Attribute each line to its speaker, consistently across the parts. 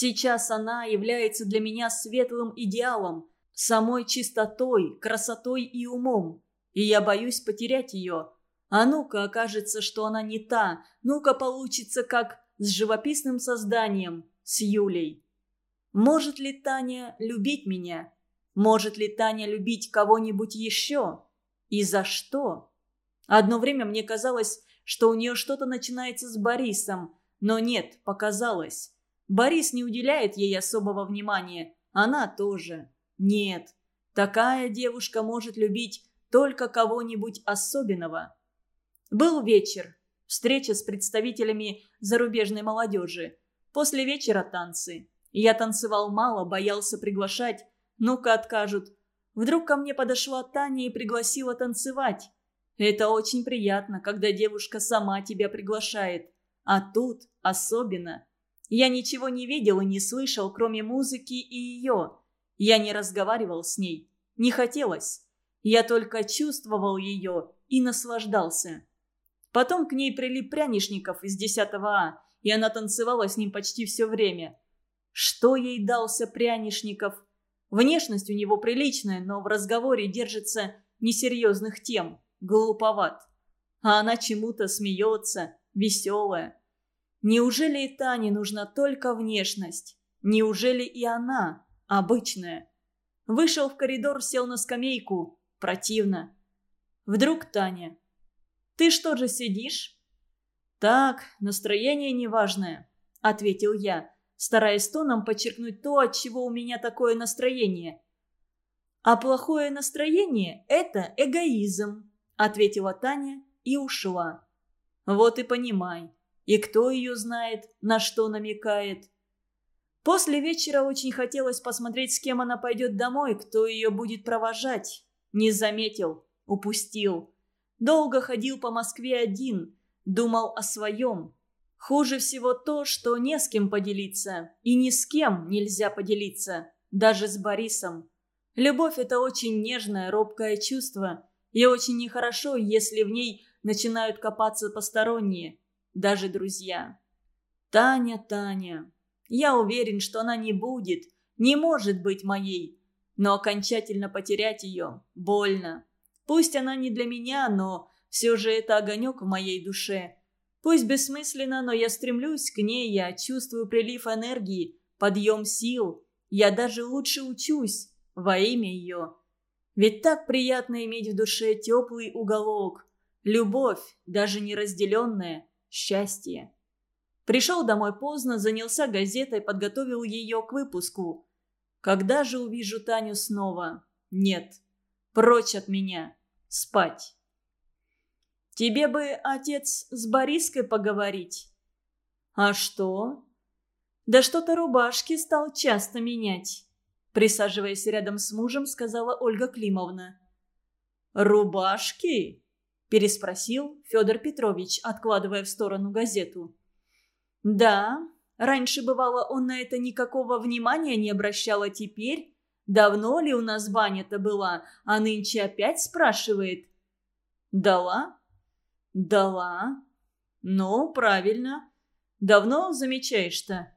Speaker 1: Сейчас она является для меня светлым идеалом, самой чистотой, красотой и умом. И я боюсь потерять ее. А ну-ка окажется, что она не та, ну-ка получится как с живописным созданием, с Юлей. Может ли Таня любить меня? Может ли Таня любить кого-нибудь еще? И за что? Одно время мне казалось, что у нее что-то начинается с Борисом, но нет, показалось. Борис не уделяет ей особого внимания, она тоже. Нет, такая девушка может любить только кого-нибудь особенного. Был вечер, встреча с представителями зарубежной молодежи. После вечера танцы. Я танцевал мало, боялся приглашать. Ну-ка откажут. Вдруг ко мне подошла Таня и пригласила танцевать. Это очень приятно, когда девушка сама тебя приглашает. А тут особенно. Я ничего не видел и не слышал, кроме музыки и ее. Я не разговаривал с ней. Не хотелось. Я только чувствовал ее и наслаждался. Потом к ней прилип прянишников из 10 А, и она танцевала с ним почти все время. Что ей дался прянишников? Внешность у него приличная, но в разговоре держится несерьезных тем, глуповат. А она чему-то смеется, веселая. Неужели и Тане нужна только внешность? Неужели и она обычная? Вышел в коридор, сел на скамейку. Противно. Вдруг Таня. «Ты что же сидишь?» «Так, настроение неважное», — ответил я стараясь тоном подчеркнуть то, от чего у меня такое настроение. «А плохое настроение – это эгоизм», – ответила Таня и ушла. «Вот и понимай. И кто ее знает, на что намекает?» После вечера очень хотелось посмотреть, с кем она пойдет домой, кто ее будет провожать. Не заметил, упустил. Долго ходил по Москве один, думал о своем. Хуже всего то, что не с кем поделиться, и ни с кем нельзя поделиться, даже с Борисом. Любовь – это очень нежное, робкое чувство, и очень нехорошо, если в ней начинают копаться посторонние, даже друзья. Таня, Таня. Я уверен, что она не будет, не может быть моей, но окончательно потерять ее больно. Пусть она не для меня, но все же это огонек в моей душе – Пусть бессмысленно, но я стремлюсь к ней, я чувствую прилив энергии, подъем сил. Я даже лучше учусь во имя ее. Ведь так приятно иметь в душе теплый уголок. Любовь, даже неразделенная, счастье. Пришел домой поздно, занялся газетой, подготовил ее к выпуску. Когда же увижу Таню снова? Нет. Прочь от меня. Спать. Тебе бы, отец, с Бориской поговорить». «А что?» «Да что-то рубашки стал часто менять», — присаживаясь рядом с мужем, сказала Ольга Климовна. «Рубашки?» — переспросил Федор Петрович, откладывая в сторону газету. «Да, раньше, бывало, он на это никакого внимания не обращал, а теперь...» Давно ли у нас баня-то была, а нынче опять спрашивает. Дала? «Дала? Ну, правильно. Давно замечаешь-то?»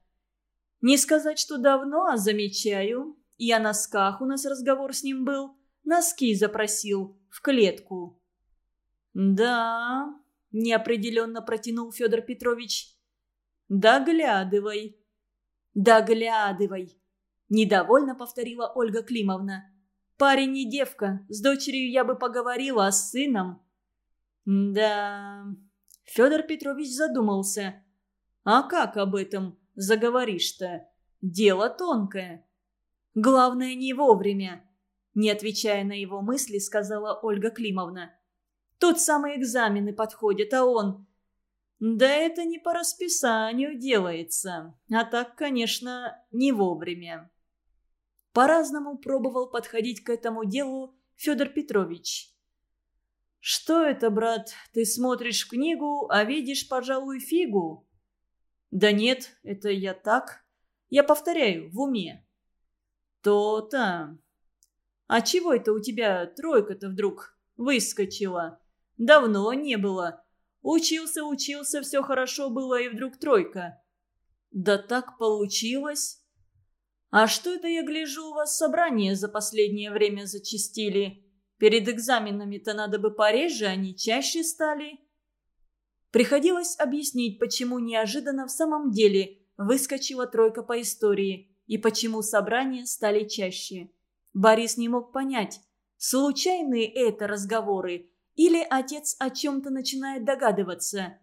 Speaker 1: «Не сказать, что давно, а замечаю. О носках у нас разговор с ним был. Носки запросил в клетку». «Да», — неопределенно протянул Федор Петрович. «Доглядывай». «Доглядывай», — недовольно повторила Ольга Климовна. «Парень не девка, с дочерью я бы поговорила, а с сыном...» «Да...» Федор Петрович задумался. «А как об этом заговоришь-то? Дело тонкое». «Главное, не вовремя», — не отвечая на его мысли, сказала Ольга Климовна. «Тут самые экзамены подходят, а он...» «Да это не по расписанию делается, а так, конечно, не вовремя». По-разному пробовал подходить к этому делу Федор Петрович. «Что это, брат, ты смотришь книгу, а видишь, пожалуй, фигу?» «Да нет, это я так. Я повторяю, в уме». «То-то. А чего это у тебя тройка-то вдруг выскочила? Давно не было. Учился, учился, все хорошо было, и вдруг тройка». Да так получилось. А что это я гляжу, у вас собрания за последнее время зачистили? Перед экзаменами-то надо бы пореже, они чаще стали. Приходилось объяснить, почему неожиданно в самом деле выскочила тройка по истории и почему собрания стали чаще. Борис не мог понять, случайные это разговоры или отец о чем-то начинает догадываться.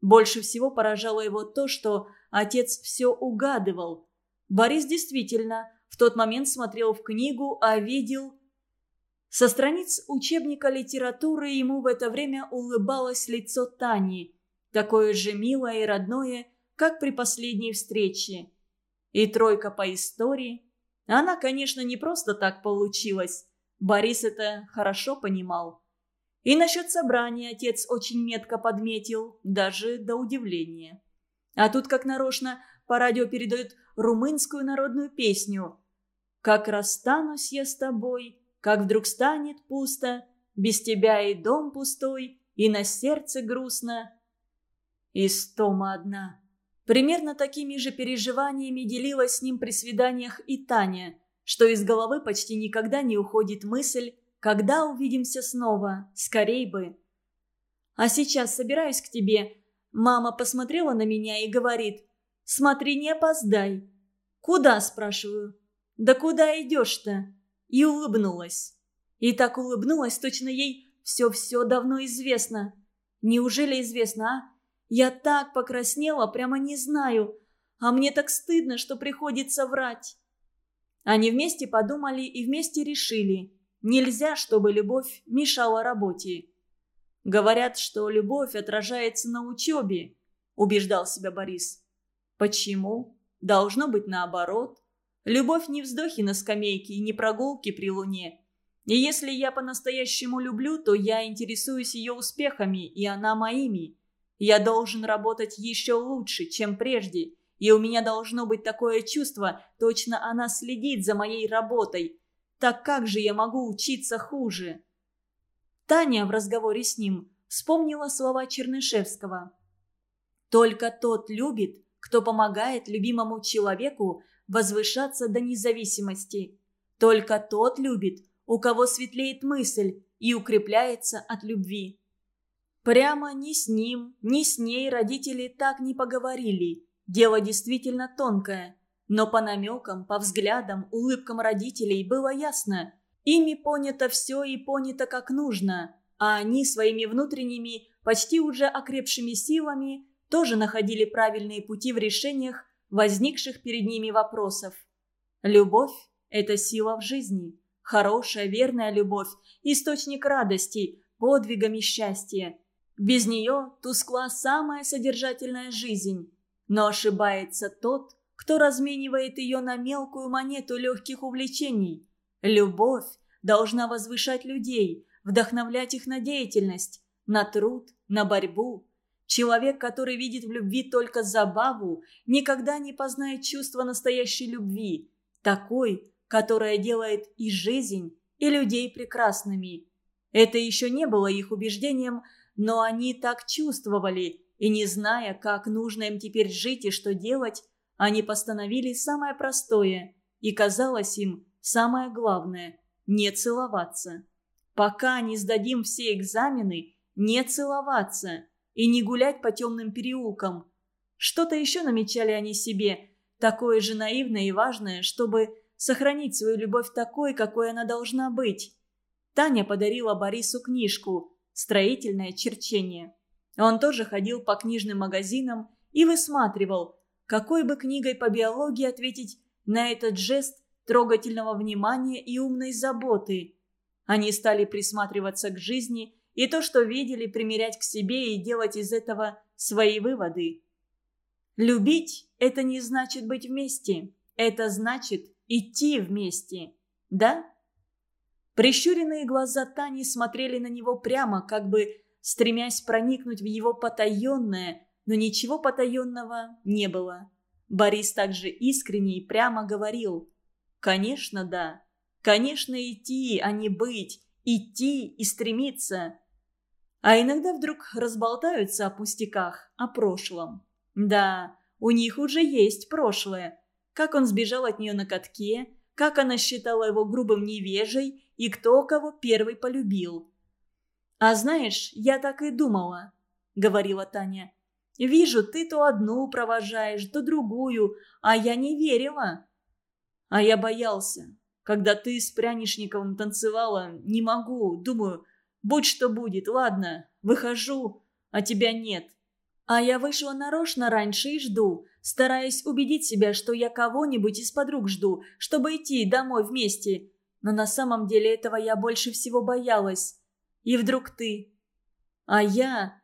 Speaker 1: Больше всего поражало его то, что отец все угадывал. Борис действительно в тот момент смотрел в книгу, а видел... Со страниц учебника литературы ему в это время улыбалось лицо Тани, такое же милое и родное, как при последней встрече. И тройка по истории. Она, конечно, не просто так получилась. Борис это хорошо понимал. И насчет собрания отец очень метко подметил, даже до удивления. А тут, как нарочно, по радио передают румынскую народную песню «Как расстанусь я с тобой, как вдруг станет пусто, без тебя и дом пустой, и на сердце грустно». И стома одна. Примерно такими же переживаниями делилась с ним при свиданиях и Таня, что из головы почти никогда не уходит мысль «когда увидимся снова, скорей бы». «А сейчас собираюсь к тебе», мама посмотрела на меня и говорит «смотри, не опоздай». «Куда?» – спрашиваю. «Да куда идешь-то?» И улыбнулась. И так улыбнулась, точно ей все-все давно известно. Неужели известно, а? Я так покраснела, прямо не знаю. А мне так стыдно, что приходится врать. Они вместе подумали и вместе решили. Нельзя, чтобы любовь мешала работе. Говорят, что любовь отражается на учебе, убеждал себя Борис. Почему? Должно быть наоборот. Любовь не вздохи на скамейке и не прогулки при луне. И если я по-настоящему люблю, то я интересуюсь ее успехами, и она моими. Я должен работать еще лучше, чем прежде. И у меня должно быть такое чувство, точно она следит за моей работой. Так как же я могу учиться хуже?» Таня в разговоре с ним вспомнила слова Чернышевского. «Только тот любит, кто помогает любимому человеку возвышаться до независимости. Только тот любит, у кого светлеет мысль и укрепляется от любви». Прямо ни с ним, ни с ней родители так не поговорили. Дело действительно тонкое. Но по намекам, по взглядам, улыбкам родителей было ясно. Ими понято все и понято как нужно. А они своими внутренними, почти уже окрепшими силами тоже находили правильные пути в решениях возникших перед ними вопросов. Любовь – это сила в жизни. Хорошая, верная любовь – источник радости, подвигами счастья – без нее тускла самая содержательная жизнь. Но ошибается тот, кто разменивает ее на мелкую монету легких увлечений. Любовь должна возвышать людей, вдохновлять их на деятельность, на труд, на борьбу. Человек, который видит в любви только забаву, никогда не познает чувства настоящей любви, такой, которая делает и жизнь, и людей прекрасными. Это еще не было их убеждением – но они так чувствовали, и не зная, как нужно им теперь жить и что делать, они постановили самое простое, и казалось им самое главное – не целоваться. Пока не сдадим все экзамены, не целоваться и не гулять по темным переулкам. Что-то еще намечали они себе, такое же наивное и важное, чтобы сохранить свою любовь такой, какой она должна быть. Таня подарила Борису книжку – строительное черчение. Он тоже ходил по книжным магазинам и высматривал, какой бы книгой по биологии ответить на этот жест трогательного внимания и умной заботы. Они стали присматриваться к жизни и то, что видели, примерять к себе и делать из этого свои выводы. Любить – это не значит быть вместе, это значит идти вместе, да? Прищуренные глаза Тани смотрели на него прямо, как бы стремясь проникнуть в его потаенное, но ничего потаенного не было. Борис также искренне и прямо говорил «Конечно, да. Конечно, идти, а не быть. Идти и стремиться». А иногда вдруг разболтаются о пустяках, о прошлом. Да, у них уже есть прошлое. Как он сбежал от нее на катке, как она считала его грубым невежей и кто кого первый полюбил. «А знаешь, я так и думала», — говорила Таня. «Вижу, ты то одну провожаешь, то другую, а я не верила». «А я боялся. Когда ты с Прянишниковым танцевала, не могу, думаю, будь что будет, ладно, выхожу, а тебя нет. А я вышла нарочно раньше и жду, стараясь убедить себя, что я кого-нибудь из подруг жду, чтобы идти домой вместе. Но на самом деле этого я больше всего боялась. И вдруг ты. А я...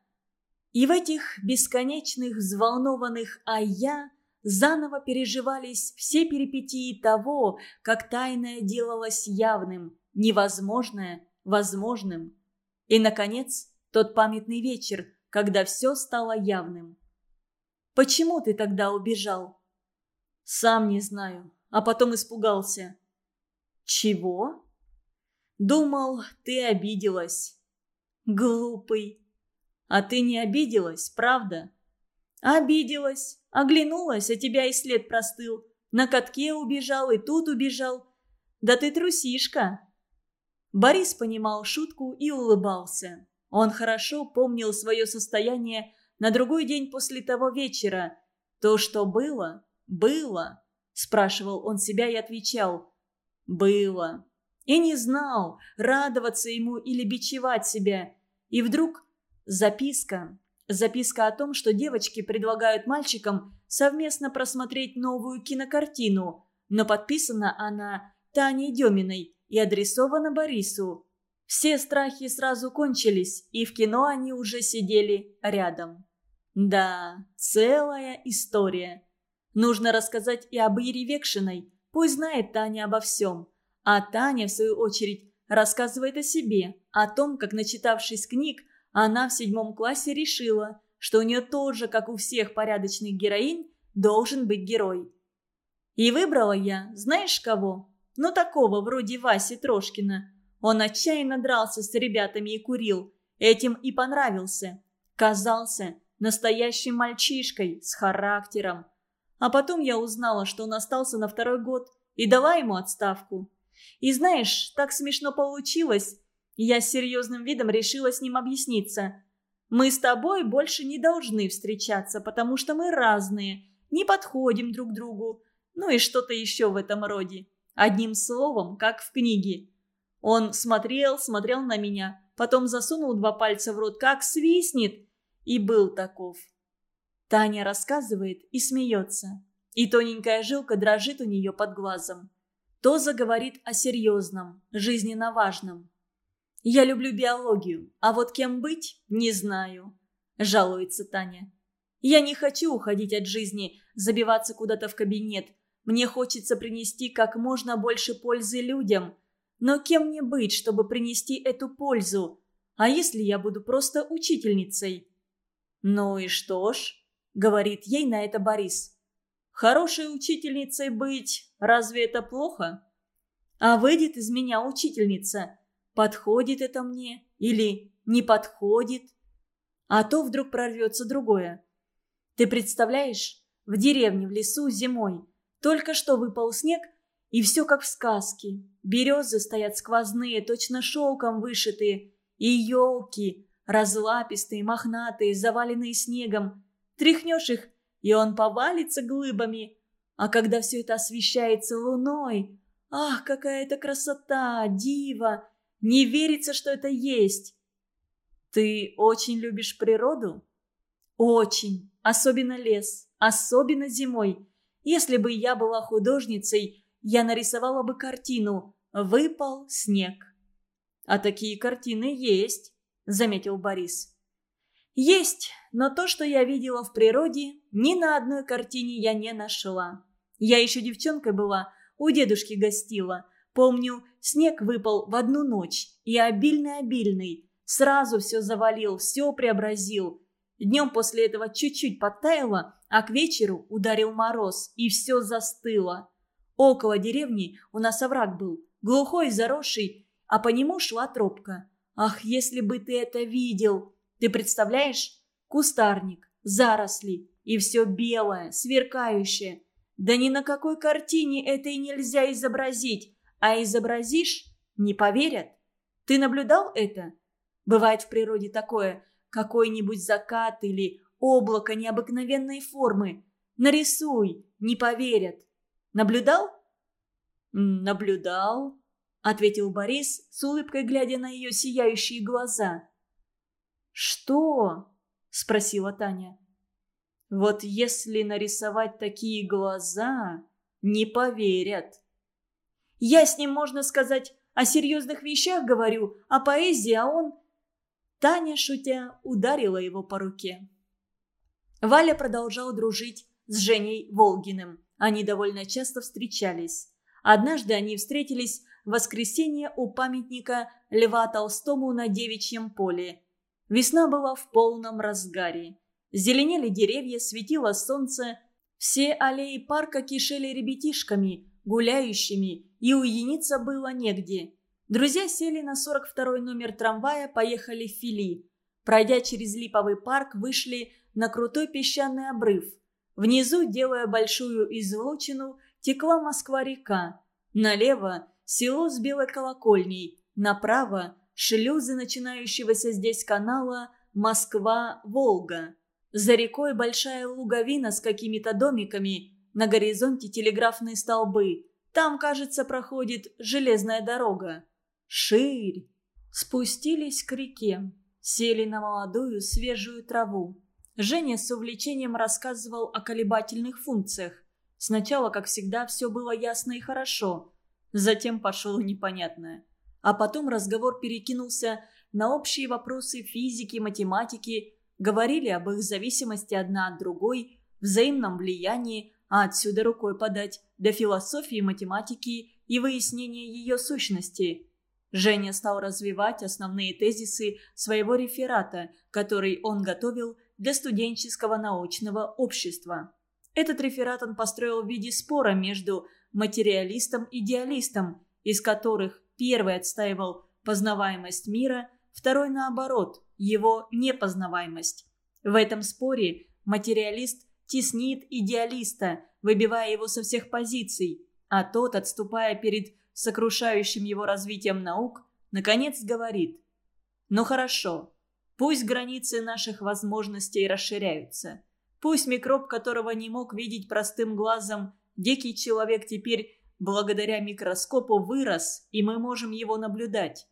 Speaker 1: И в этих бесконечных, взволнованных «а я» заново переживались все перипетии того, как тайное делалось явным, невозможное – возможным. И, наконец, тот памятный вечер – когда все стало явным. «Почему ты тогда убежал?» «Сам не знаю, а потом испугался». «Чего?» «Думал, ты обиделась». «Глупый». «А ты не обиделась, правда?» «Обиделась, оглянулась, а тебя и след простыл. На катке убежал и тут убежал. Да ты трусишка». Борис понимал шутку и улыбался. Он хорошо помнил свое состояние на другой день после того вечера. То, что было, было. Спрашивал он себя и отвечал. Было. И не знал, радоваться ему или бичевать себя. И вдруг записка. Записка о том, что девочки предлагают мальчикам совместно просмотреть новую кинокартину. Но подписана она Таней Деминой и адресована Борису. Все страхи сразу кончились, и в кино они уже сидели рядом. Да, целая история. Нужно рассказать и об Ире Векшиной. Пусть знает Таня обо всем. А Таня, в свою очередь, рассказывает о себе, о том, как, начитавшись книг, она в седьмом классе решила, что у нее тоже, как у всех порядочных героинь, должен быть герой. И выбрала я, знаешь кого? Ну, такого, вроде Васи Трошкина – он отчаянно дрался с ребятами и курил. Этим и понравился. Казался настоящим мальчишкой с характером. А потом я узнала, что он остался на второй год и дала ему отставку. И знаешь, так смешно получилось. Я с серьезным видом решила с ним объясниться. Мы с тобой больше не должны встречаться, потому что мы разные, не подходим друг другу. Ну и что-то еще в этом роде. Одним словом, как в книге. Он смотрел, смотрел на меня, потом засунул два пальца в рот, как свистнет, и был таков. Таня рассказывает и смеется, и тоненькая жилка дрожит у нее под глазом. То заговорит о серьезном, жизненно важном. «Я люблю биологию, а вот кем быть, не знаю», – жалуется Таня. «Я не хочу уходить от жизни, забиваться куда-то в кабинет. Мне хочется принести как можно больше пользы людям – но кем мне быть, чтобы принести эту пользу? А если я буду просто учительницей? Ну и что ж, говорит ей на это Борис. Хорошей учительницей быть, разве это плохо? А выйдет из меня учительница. Подходит это мне или не подходит? А то вдруг прорвется другое. Ты представляешь, в деревне в лесу зимой только что выпал снег – и все как в сказке. Березы стоят сквозные, точно шелком вышитые. И елки, разлапистые, мохнатые, заваленные снегом. Тряхнешь их, и он повалится глыбами. А когда все это освещается луной... Ах, какая это красота, дива! Не верится, что это есть. Ты очень любишь природу? Очень. Особенно лес. Особенно зимой. Если бы я была художницей, я нарисовала бы картину «Выпал снег». «А такие картины есть», — заметил Борис. «Есть, но то, что я видела в природе, ни на одной картине я не нашла. Я еще девчонкой была, у дедушки гостила. Помню, снег выпал в одну ночь, и обильный-обильный. Сразу все завалил, все преобразил. Днем после этого чуть-чуть подтаяло, а к вечеру ударил мороз, и все застыло. Около деревни у нас овраг был, глухой, заросший, а по нему шла тропка. Ах, если бы ты это видел! Ты представляешь? Кустарник, заросли, И все белое, сверкающее. Да ни на какой картине это и нельзя изобразить. А изобразишь – не поверят. Ты наблюдал это? Бывает в природе такое, какой-нибудь закат или облако необыкновенной формы. Нарисуй, не поверят. Наблюдал? Наблюдал, ответил Борис, с улыбкой глядя на ее сияющие глаза. Что? спросила Таня. Вот если нарисовать такие глаза, не поверят. Я с ним, можно сказать, о серьезных вещах говорю, о поэзии, а он... Таня, шутя, ударила его по руке. Валя продолжал дружить с Женей Волгиным. Они довольно часто встречались. Однажды они встретились в воскресенье у памятника Льва Толстому на Девичьем поле. Весна была в полном разгаре. Зеленели деревья, светило солнце. Все аллеи парка кишели ребятишками, гуляющими, и уединиться было негде. Друзья сели на 42 номер трамвая, поехали в Фили. Пройдя через Липовый парк, вышли на крутой песчаный обрыв. Внизу, делая большую излучину, текла Москва-река. Налево – село с белой колокольней, направо – шлюзы начинающегося здесь канала Москва-Волга. За рекой большая луговина с какими-то домиками, на горизонте телеграфные столбы. Там, кажется, проходит железная дорога. Ширь. Спустились к реке, сели на молодую свежую траву. Женя с увлечением рассказывал о колебательных функциях. Сначала, как всегда, все было ясно и хорошо. Затем пошло непонятное. А потом разговор перекинулся на общие вопросы физики, математики, говорили об их зависимости одна от другой, взаимном влиянии, а отсюда рукой подать до философии математики и выяснения ее сущности. Женя стал развивать основные тезисы своего реферата, который он готовил для студенческого научного общества. Этот реферат он построил в виде спора между материалистом и идеалистом, из которых первый отстаивал познаваемость мира, второй наоборот, его непознаваемость. В этом споре материалист теснит идеалиста, выбивая его со всех позиций, а тот, отступая перед сокрушающим его развитием наук, наконец говорит «Ну хорошо, пусть границы наших возможностей расширяются». Пусть микроб, которого не мог видеть простым глазом, дикий человек теперь благодаря микроскопу вырос, и мы можем его наблюдать.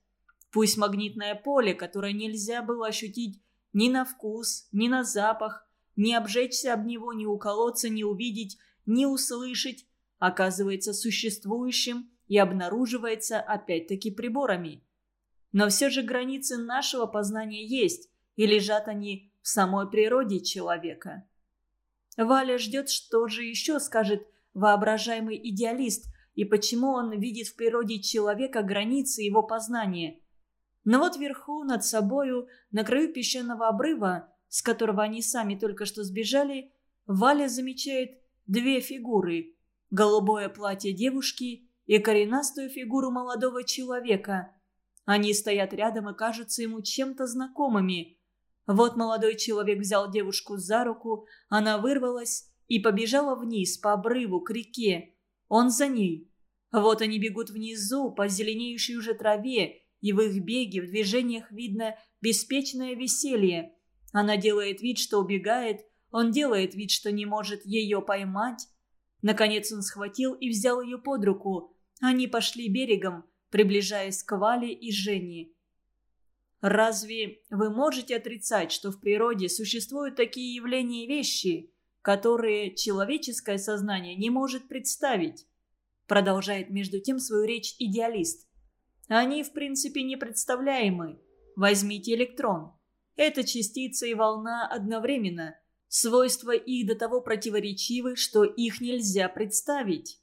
Speaker 1: Пусть магнитное поле, которое нельзя было ощутить ни на вкус, ни на запах, ни обжечься об него, ни уколоться, ни увидеть, ни услышать, оказывается существующим и обнаруживается опять-таки приборами. Но все же границы нашего познания есть, и лежат они в самой природе человека. Валя ждет, что же еще скажет воображаемый идеалист, и почему он видит в природе человека границы его познания. Но вот вверху, над собою, на краю песчаного обрыва, с которого они сами только что сбежали, Валя замечает две фигуры – голубое платье девушки и коренастую фигуру молодого человека. Они стоят рядом и кажутся ему чем-то знакомыми – вот молодой человек взял девушку за руку, она вырвалась и побежала вниз по обрыву к реке. Он за ней. Вот они бегут внизу по зеленеющей уже траве, и в их беге, в движениях видно беспечное веселье. Она делает вид, что убегает, он делает вид, что не может ее поймать. Наконец он схватил и взял ее под руку. Они пошли берегом, приближаясь к Вале и Жене. Разве вы можете отрицать, что в природе существуют такие явления и вещи, которые человеческое сознание не может представить? Продолжает между тем свою речь идеалист. Они, в принципе, непредставляемы. Возьмите электрон. Это частица и волна одновременно. Свойства их до того противоречивы, что их нельзя представить.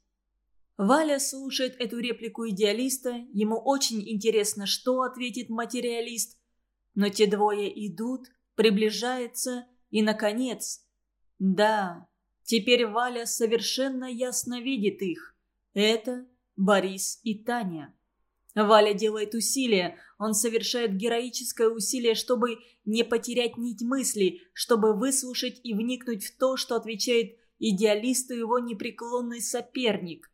Speaker 1: Валя слушает эту реплику идеалиста, ему очень интересно, что ответит материалист. Но те двое идут, приближаются и, наконец... Да, теперь Валя совершенно ясно видит их. Это Борис и Таня. Валя делает усилия, он совершает героическое усилие, чтобы не потерять нить мысли, чтобы выслушать и вникнуть в то, что отвечает идеалисту его непреклонный соперник.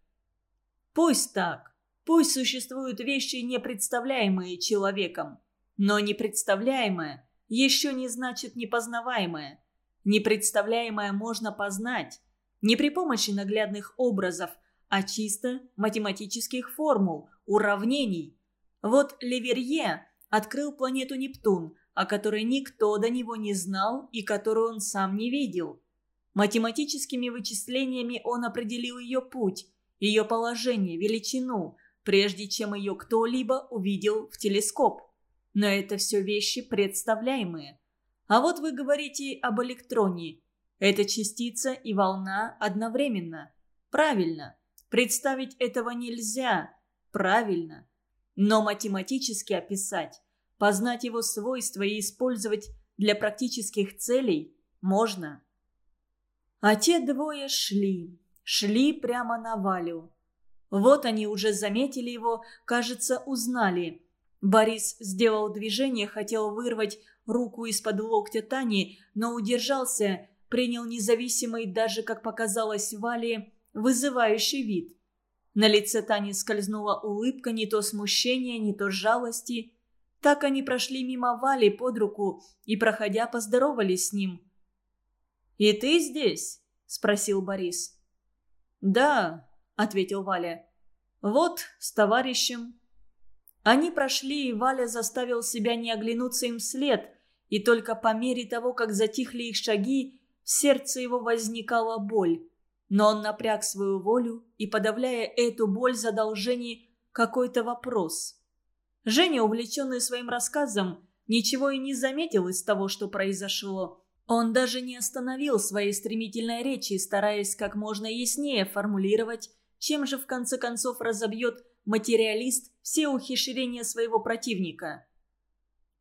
Speaker 1: Пусть так. Пусть существуют вещи, непредставляемые человеком. Но непредставляемое еще не значит непознаваемое. Непредставляемое можно познать. Не при помощи наглядных образов, а чисто математических формул, уравнений. Вот Леверье открыл планету Нептун, о которой никто до него не знал и которую он сам не видел. Математическими вычислениями он определил ее путь, ее положение, величину, прежде чем ее кто-либо увидел в телескоп. Но это все вещи представляемые. А вот вы говорите об электроне. Это частица и волна одновременно. Правильно. Представить этого нельзя. Правильно. Но математически описать, познать его свойства и использовать для практических целей можно. А те двое шли, шли прямо на Валю. Вот они уже заметили его, кажется, узнали. Борис сделал движение, хотел вырвать руку из-под локтя Тани, но удержался, принял независимый, даже, как показалось Вале, вызывающий вид. На лице Тани скользнула улыбка не то смущения, не то жалости. Так они прошли мимо Вали под руку и, проходя, поздоровались с ним. «И ты здесь?» – спросил Борис. «Да», – ответил Валя. «Вот, с товарищем». Они прошли, и Валя заставил себя не оглянуться им вслед, и только по мере того, как затихли их шаги, в сердце его возникала боль. Но он напряг свою волю и, подавляя эту боль, задал Жене какой-то вопрос. Женя, увлеченный своим рассказом, ничего и не заметил из того, что произошло. Он даже не остановил своей стремительной речи, стараясь как можно яснее формулировать, чем же в конце концов разобьет материалист все ухищрения своего противника.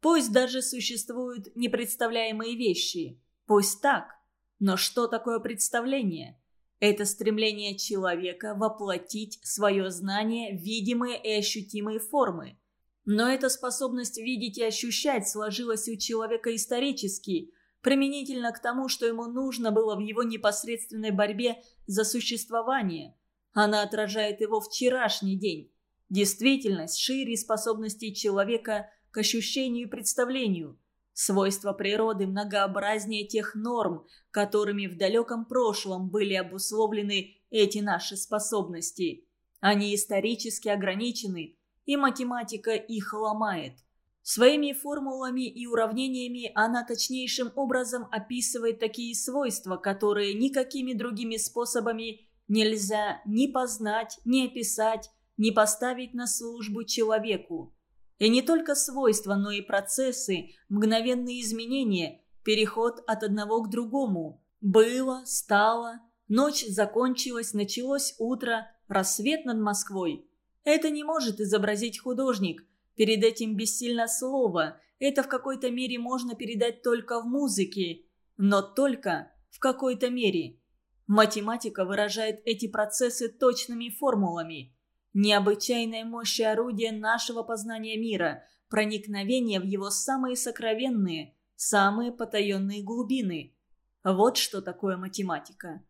Speaker 1: Пусть даже существуют непредставляемые вещи. Пусть так. Но что такое представление? Это стремление человека воплотить свое знание в видимые и ощутимые формы. Но эта способность видеть и ощущать сложилась у человека исторически, применительно к тому, что ему нужно было в его непосредственной борьбе за существование. Она отражает его вчерашний день. Действительность шире способностей человека к ощущению и представлению – Свойства природы многообразнее тех норм, которыми в далеком прошлом были обусловлены эти наши способности. Они исторически ограничены, и математика их ломает. Своими формулами и уравнениями она точнейшим образом описывает такие свойства, которые никакими другими способами нельзя ни познать, ни описать, ни поставить на службу человеку. И не только свойства, но и процессы, мгновенные изменения, переход от одного к другому. Было, стало, ночь закончилась, началось утро, рассвет над Москвой. Это не может изобразить художник. Перед этим бессильно слово. Это в какой-то мере можно передать только в музыке. Но только в какой-то мере. Математика выражает эти процессы точными формулами – Необычайной мощи орудия нашего познания мира, проникновение в его самые сокровенные, самые потаенные глубины. Вот что такое математика.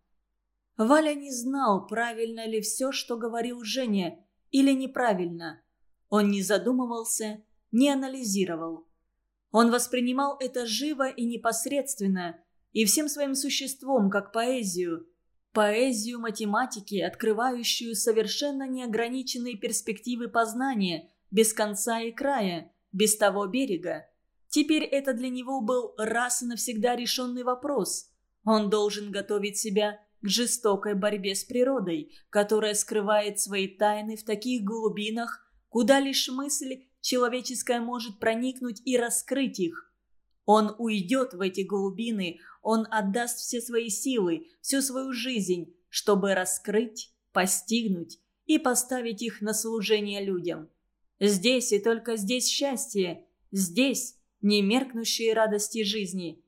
Speaker 1: Валя не знал, правильно ли все, что говорил Женя, или неправильно. Он не задумывался, не анализировал. Он воспринимал это живо и непосредственно, и всем своим существом, как поэзию – Поэзию математики, открывающую совершенно неограниченные перспективы познания, без конца и края, без того берега. Теперь это для него был раз и навсегда решенный вопрос. Он должен готовить себя к жестокой борьбе с природой, которая скрывает свои тайны в таких глубинах, куда лишь мысль человеческая может проникнуть и раскрыть их. Он уйдет в эти глубины, он отдаст все свои силы, всю свою жизнь, чтобы раскрыть, постигнуть и поставить их на служение людям. Здесь и только здесь счастье, здесь немеркнущие радости жизни.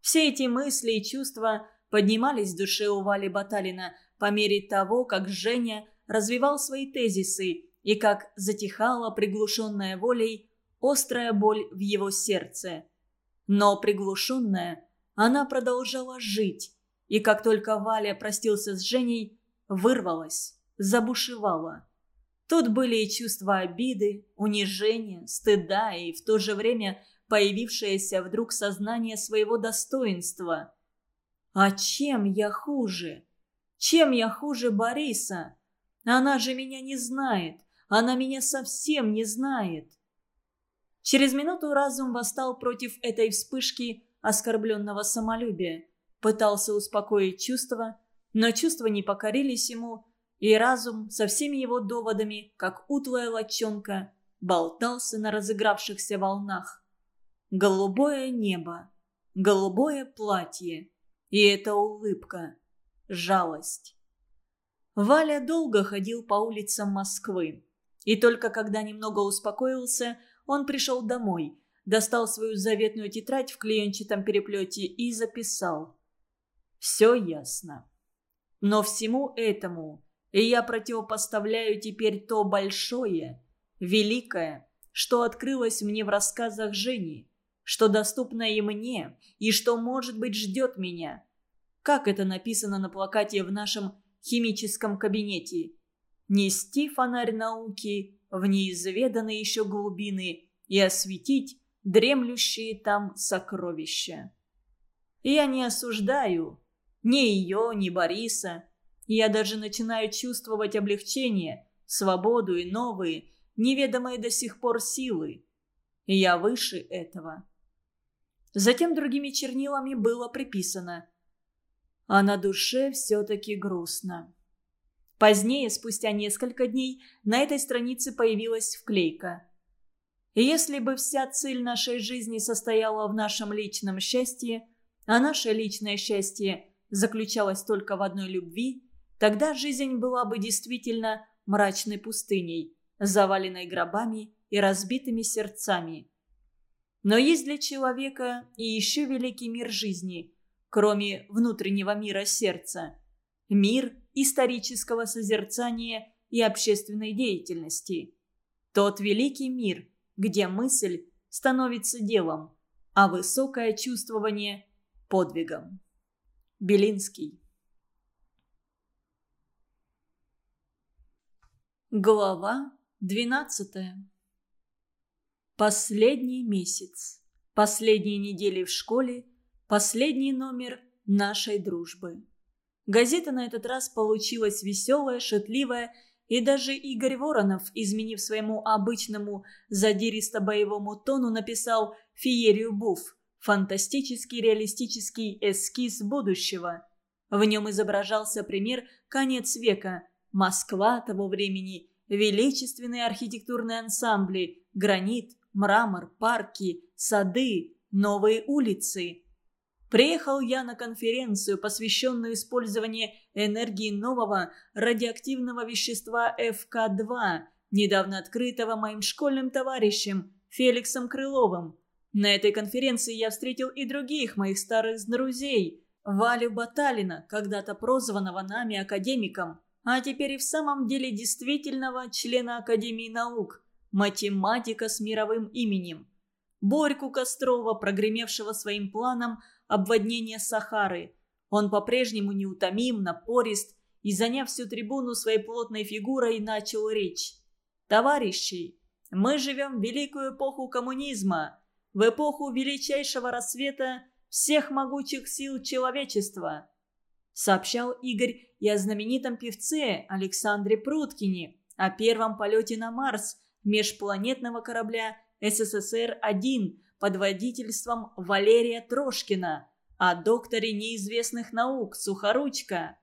Speaker 1: Все эти мысли и чувства поднимались в душе у Вали Баталина по мере того, как Женя развивал свои тезисы и как затихала приглушенная волей острая боль в его сердце. Но приглушенная, она продолжала жить, и как только Валя простился с Женей, вырвалась, забушевала. Тут были и чувства обиды, унижения, стыда и в то же время появившееся вдруг сознание своего достоинства. «А чем я хуже? Чем я хуже Бориса? Она же меня не знает, она меня совсем не знает». Через минуту разум восстал против этой вспышки оскорбленного самолюбия. Пытался успокоить чувства, но чувства не покорились ему, и разум со всеми его доводами, как утлая лочонка, болтался на разыгравшихся волнах. Голубое небо, голубое платье, и эта улыбка, жалость. Валя долго ходил по улицам Москвы, и только когда немного успокоился, он пришел домой, достал свою заветную тетрадь в клеенчатом переплете и записал. «Все ясно. Но всему этому я противопоставляю теперь то большое, великое, что открылось мне в рассказах Жени, что доступно и мне, и что, может быть, ждет меня. Как это написано на плакате в нашем химическом кабинете? Нести фонарь науки в неизведанные еще глубины и осветить дремлющие там сокровища. Я не осуждаю ни ее, ни Бориса, я даже начинаю чувствовать облегчение, свободу и новые, неведомые до сих пор силы. Я выше этого. Затем другими чернилами было приписано «А на душе все-таки грустно». Позднее, спустя несколько дней, на этой странице появилась вклейка. И если бы вся цель нашей жизни состояла в нашем личном счастье, а наше личное счастье заключалось только в одной любви – Тогда жизнь была бы действительно мрачной пустыней, заваленной гробами и разбитыми сердцами. Но есть для человека и еще великий мир жизни, кроме внутреннего мира сердца. Мир исторического созерцания и общественной деятельности. Тот великий мир, где мысль становится делом, а высокое чувствование – подвигом. Белинский Глава двенадцатая Последний месяц. Последние недели в школе. Последний номер нашей дружбы. Газета на этот раз получилась веселая, шутливая, и даже Игорь Воронов, изменив своему обычному задиристо-боевому тону, написал «Феерию Буф» – фантастический реалистический эскиз будущего. В нем изображался пример «Конец века», Москва того времени, величественные архитектурные ансамбли, гранит, мрамор, парки, сады, новые улицы. Приехал я на конференцию, посвященную использованию энергии нового радиоактивного вещества ФК-2, недавно открытого моим школьным товарищем Феликсом Крыловым. На этой конференции я встретил и других моих старых друзей. Валю Баталина, когда-то прозванного нами академиком, а теперь и в самом деле действительного члена Академии наук, математика с мировым именем. Борьку Кострова, прогремевшего своим планом обводнения Сахары. Он по-прежнему неутомим, напорист и, заняв всю трибуну своей плотной фигурой, начал речь. «Товарищи, мы живем в великую эпоху коммунизма, в эпоху величайшего рассвета всех могучих сил человечества», сообщал Игорь и о знаменитом певце Александре Пруткине, о первом полете на Марс межпланетного корабля СССР-1 под водительством Валерия Трошкина, о докторе неизвестных наук Сухоручка.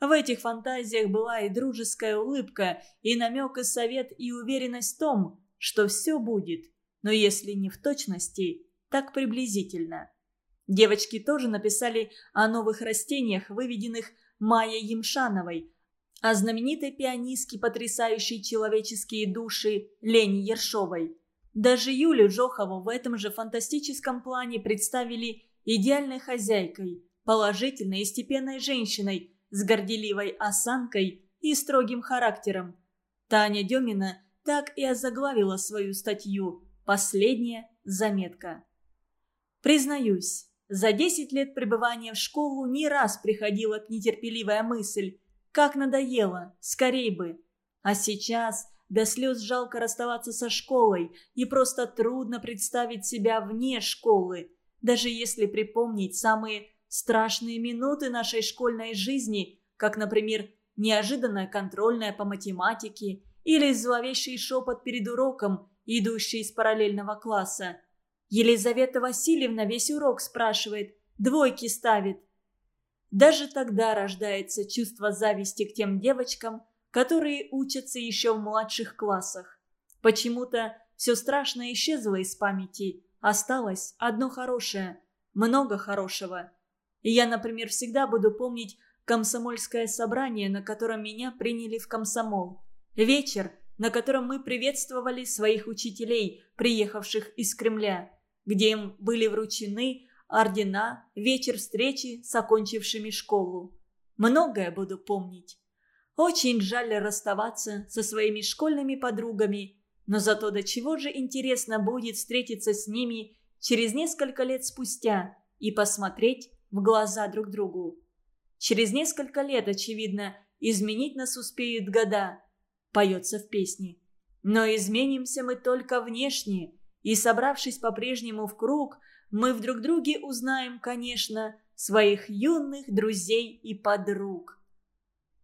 Speaker 1: В этих фантазиях была и дружеская улыбка, и намек, и совет, и уверенность в том, что все будет, но если не в точности, так приблизительно. Девочки тоже написали о новых растениях, выведенных Майей Емшановой, о знаменитой пианистке, потрясающей человеческие души Лене Ершовой. Даже Юлю Жохову в этом же фантастическом плане представили идеальной хозяйкой, положительной и степенной женщиной с горделивой осанкой и строгим характером. Таня Демина так и озаглавила свою статью «Последняя заметка». Признаюсь, за 10 лет пребывания в школу не раз приходила нетерпеливая мысль «Как надоело, скорей бы!» А сейчас до слез жалко расставаться со школой, и просто трудно представить себя вне школы, даже если припомнить самые страшные минуты нашей школьной жизни, как, например, неожиданная контрольная по математике или зловещий шепот перед уроком, идущий из параллельного класса. Елизавета Васильевна весь урок спрашивает, двойки ставит. Даже тогда рождается чувство зависти к тем девочкам, которые учатся еще в младших классах. Почему-то все страшное исчезло из памяти, осталось одно хорошее, много хорошего. И я, например, всегда буду помнить комсомольское собрание, на котором меня приняли в комсомол. Вечер, на котором мы приветствовали своих учителей, приехавших из Кремля, где им были вручены ордена, вечер встречи с окончившими школу. Многое буду помнить. Очень жаль расставаться со своими школьными подругами, но зато до чего же интересно будет встретиться с ними через несколько лет спустя и посмотреть в глаза друг другу. Через несколько лет, очевидно, изменить нас успеют года, поется в песне. Но изменимся мы только внешне, и, собравшись по-прежнему в круг, мы в друг друге узнаем, конечно, своих юных друзей и подруг.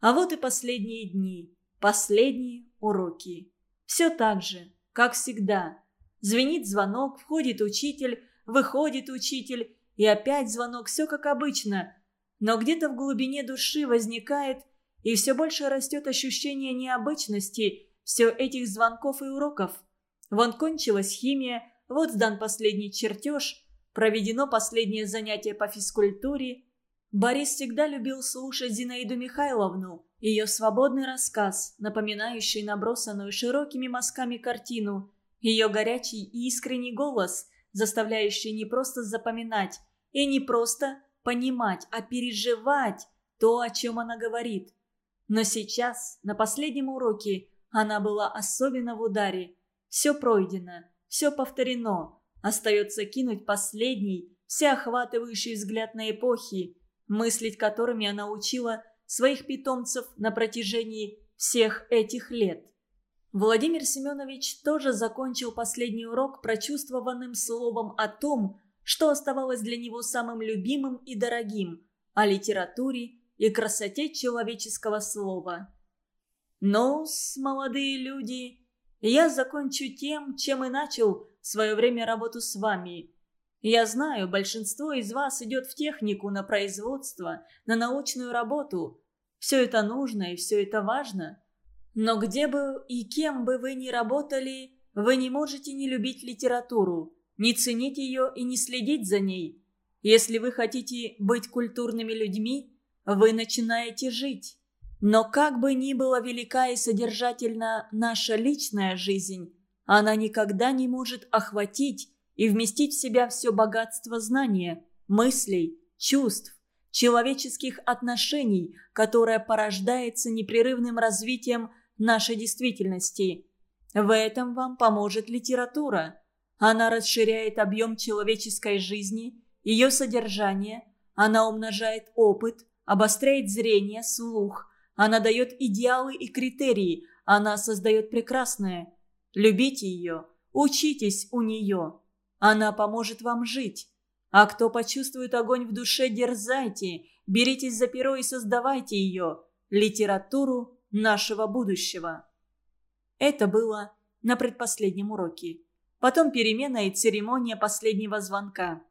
Speaker 1: А вот и последние дни, последние уроки. Все так же, как всегда. Звенит звонок, входит учитель, выходит учитель, и опять звонок, все как обычно. Но где-то в глубине души возникает и все больше растет ощущение необычности все этих звонков и уроков. Вон кончилась химия, вот сдан последний чертеж, проведено последнее занятие по физкультуре. Борис всегда любил слушать Зинаиду Михайловну, ее свободный рассказ, напоминающий набросанную широкими мазками картину, ее горячий и искренний голос, заставляющий не просто запоминать, и не просто понимать, а переживать то, о чем она говорит. Но сейчас, на последнем уроке, она была особенно в ударе. Все пройдено, все повторено. Остается кинуть последний, всеохватывающий взгляд на эпохи, мыслить которыми она учила своих питомцев на протяжении всех этих лет. Владимир Семенович тоже закончил последний урок прочувствованным словом о том, что оставалось для него самым любимым и дорогим – о литературе и красоте человеческого слова. ну молодые люди, я закончу тем, чем и начал в свое время работу с вами. Я знаю, большинство из вас идет в технику, на производство, на научную работу. Все это нужно и все это важно. Но где бы и кем бы вы ни работали, вы не можете не любить литературу не ценить ее и не следить за ней. Если вы хотите быть культурными людьми, вы начинаете жить. Но как бы ни была велика и содержательна наша личная жизнь, она никогда не может охватить и вместить в себя все богатство знания, мыслей, чувств, человеческих отношений, которое порождается непрерывным развитием нашей действительности. В этом вам поможет литература – она расширяет объем человеческой жизни, ее содержание, она умножает опыт, обостряет зрение, слух, она дает идеалы и критерии, она создает прекрасное. Любите ее, учитесь у нее. Она поможет вам жить. А кто почувствует огонь в душе, дерзайте, беритесь за перо и создавайте ее, литературу нашего будущего. Это было на предпоследнем уроке потом перемена и церемония последнего звонка.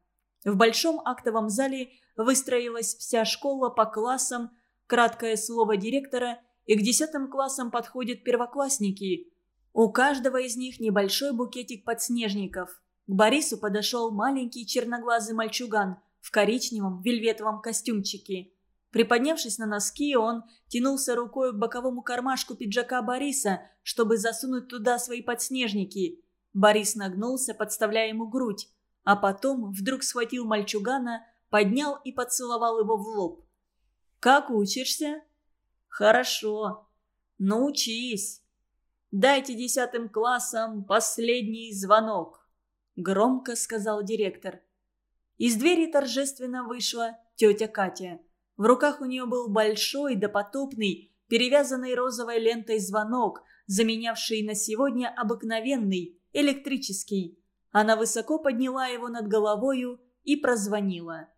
Speaker 1: В большом актовом зале выстроилась вся школа по классам, краткое слово директора, и к десятым классам подходят первоклассники. У каждого из них небольшой букетик подснежников. К Борису подошел маленький черноглазый мальчуган в коричневом вельветовом костюмчике. Приподнявшись на носки, он тянулся рукой к боковому кармашку пиджака Бориса, чтобы засунуть туда свои подснежники. Борис нагнулся, подставляя ему грудь, а потом вдруг схватил мальчугана, поднял и поцеловал его в лоб. «Как учишься?» «Хорошо. Научись». Дайте десятым классам последний звонок», — громко сказал директор. Из двери торжественно вышла тетя Катя. В руках у нее был большой, допотопный, перевязанный розовой лентой звонок, заменявший на сегодня обыкновенный, электрический. Она высоко подняла его над головою и прозвонила.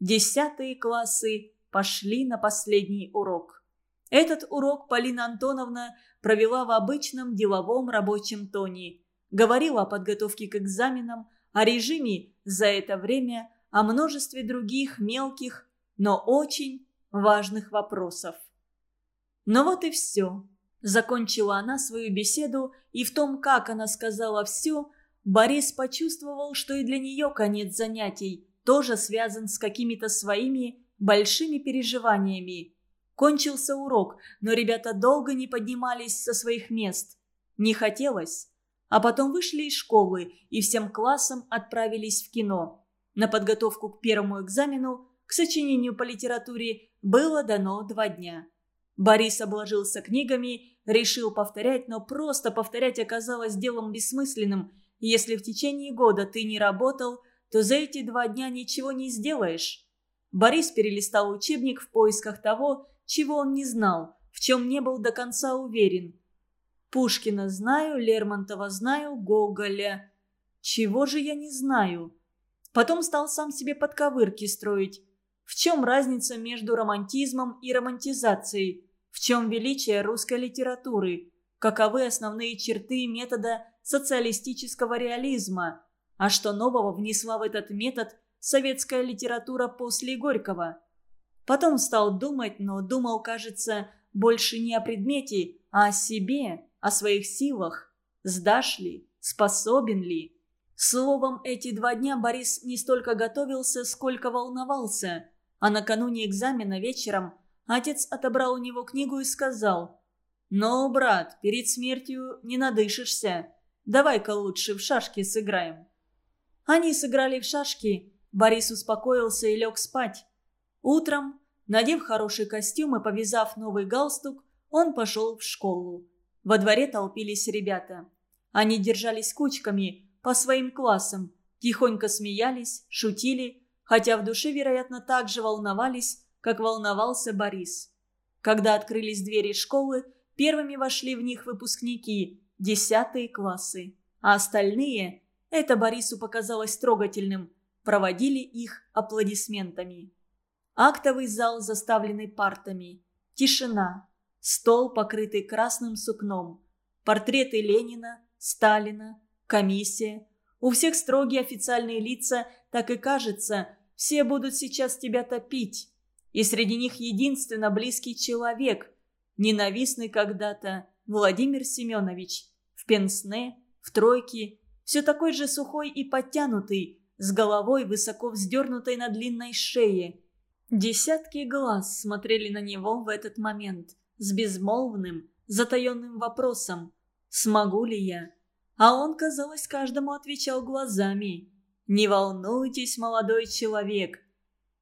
Speaker 1: Десятые классы пошли на последний урок. Этот урок Полина Антоновна провела в обычном деловом рабочем тоне. Говорила о подготовке к экзаменам, о режиме за это время, о множестве других мелких, но очень важных вопросов. Но вот и все. Закончила она свою беседу, и в том, как она сказала все, Борис почувствовал, что и для нее конец занятий тоже связан с какими-то своими большими переживаниями. Кончился урок, но ребята долго не поднимались со своих мест. Не хотелось. А потом вышли из школы и всем классом отправились в кино. На подготовку к первому экзамену, к сочинению по литературе, было дано два дня. Борис обложился книгами, решил повторять, но просто повторять оказалось делом бессмысленным. Если в течение года ты не работал, то за эти два дня ничего не сделаешь. Борис перелистал учебник в поисках того, чего он не знал, в чем не был до конца уверен. Пушкина знаю, Лермонтова знаю, Гоголя. Чего же я не знаю? Потом стал сам себе подковырки строить. В чем разница между романтизмом и романтизацией? В чем величие русской литературы? Каковы основные черты метода социалистического реализма? А что нового внесла в этот метод советская литература после Горького? Потом стал думать, но думал, кажется, больше не о предмете, а о себе, о своих силах. Сдашь ли? Способен ли? Словом, эти два дня Борис не столько готовился, сколько волновался. А накануне экзамена вечером Отец отобрал у него книгу и сказал, «Ну, брат, перед смертью не надышишься. Давай-ка лучше в шашки сыграем». Они сыграли в шашки, Борис успокоился и лег спать. Утром, надев хороший костюм и повязав новый галстук, он пошел в школу. Во дворе толпились ребята. Они держались кучками, по своим классам, тихонько смеялись, шутили, хотя в душе, вероятно, также волновались, как волновался Борис. Когда открылись двери школы, первыми вошли в них выпускники, десятые классы. А остальные, это Борису показалось трогательным, проводили их аплодисментами. Актовый зал, заставленный партами. Тишина. Стол, покрытый красным сукном. Портреты Ленина, Сталина, комиссия. У всех строгие официальные лица, так и кажется, все будут сейчас тебя топить. И среди них единственно близкий человек, ненавистный когда-то Владимир Семенович. В пенсне, в тройке, все такой же сухой и подтянутый, с головой высоко вздернутой на длинной шее. Десятки глаз смотрели на него в этот момент с безмолвным, затаенным вопросом «Смогу ли я?». А он, казалось, каждому отвечал глазами «Не волнуйтесь, молодой человек,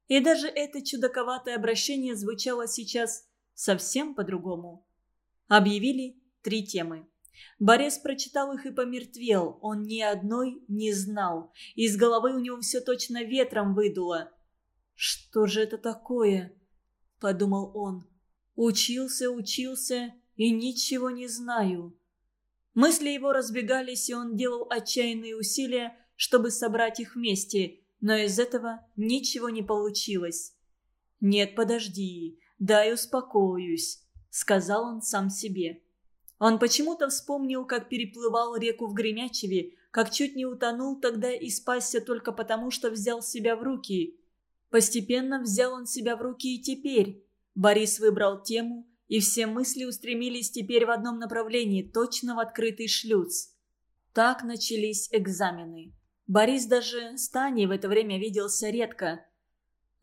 Speaker 1: и даже это чудаковатое обращение звучало сейчас совсем по-другому. Объявили три темы. Борис прочитал их и помертвел. Он ни одной не знал. Из головы у него все точно ветром выдуло. «Что же это такое?» – подумал он. «Учился, учился и ничего не знаю». Мысли его разбегались, и он делал отчаянные усилия, чтобы собрать их вместе – но из этого ничего не получилось. «Нет, подожди, дай успокоюсь», — сказал он сам себе. Он почему-то вспомнил, как переплывал реку в Гремячеве, как чуть не утонул тогда и спасся только потому, что взял себя в руки. Постепенно взял он себя в руки и теперь. Борис выбрал тему, и все мысли устремились теперь в одном направлении, точно в открытый шлюз. Так начались экзамены. Борис даже с Таней в это время виделся редко.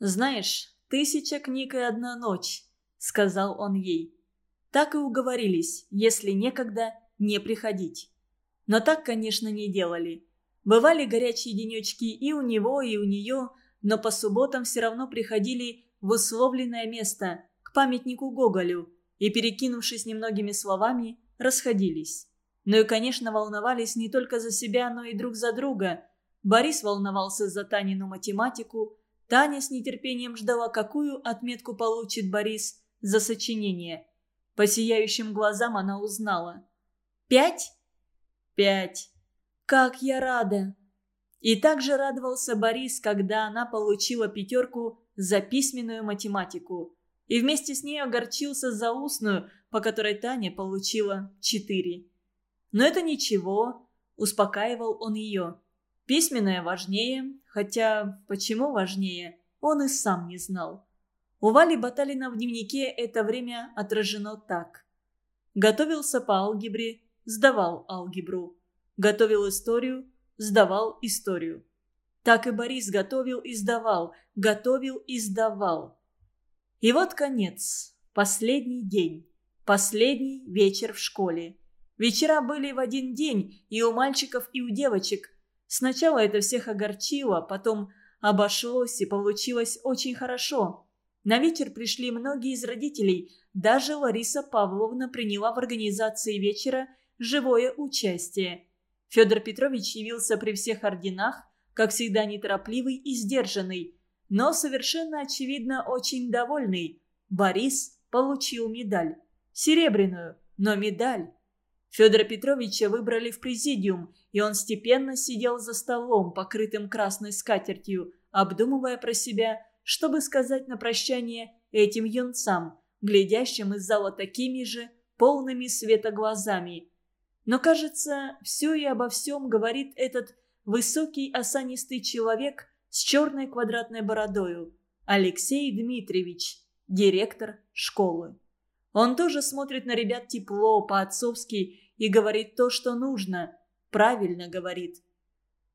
Speaker 1: «Знаешь, тысяча книг и одна ночь», — сказал он ей. Так и уговорились, если некогда, не приходить. Но так, конечно, не делали. Бывали горячие денечки и у него, и у нее, но по субботам все равно приходили в условленное место, к памятнику Гоголю, и, перекинувшись немногими словами, расходились. Ну и, конечно, волновались не только за себя, но и друг за друга. Борис волновался за Танину математику. Таня с нетерпением ждала, какую отметку получит Борис за сочинение. По сияющим глазам она узнала. «Пять?» «Пять. Как я рада!» И также радовался Борис, когда она получила пятерку за письменную математику. И вместе с ней огорчился за устную, по которой Таня получила четыре. Но это ничего, успокаивал он ее. Письменное важнее, хотя почему важнее, он и сам не знал. У Вали Баталина в дневнике это время отражено так. Готовился по алгебре, сдавал алгебру. Готовил историю, сдавал историю. Так и Борис готовил и сдавал, готовил и сдавал. И вот конец, последний день, последний вечер в школе. Вечера были в один день и у мальчиков, и у девочек. Сначала это всех огорчило, потом обошлось и получилось очень хорошо. На вечер пришли многие из родителей, даже Лариса Павловна приняла в организации вечера живое участие. Федор Петрович явился при всех орденах, как всегда неторопливый и сдержанный, но совершенно очевидно очень довольный. Борис получил медаль. Серебряную, но медаль. Федора Петровича выбрали в президиум, и он степенно сидел за столом, покрытым красной скатертью, обдумывая про себя, чтобы сказать на прощание этим юнцам, глядящим из зала такими же, полными света глазами. Но, кажется, все и обо всем говорит этот высокий осанистый человек с черной квадратной бородою, Алексей Дмитриевич, директор школы. Он тоже смотрит на ребят тепло, по-отцовски и говорит то, что нужно. Правильно говорит.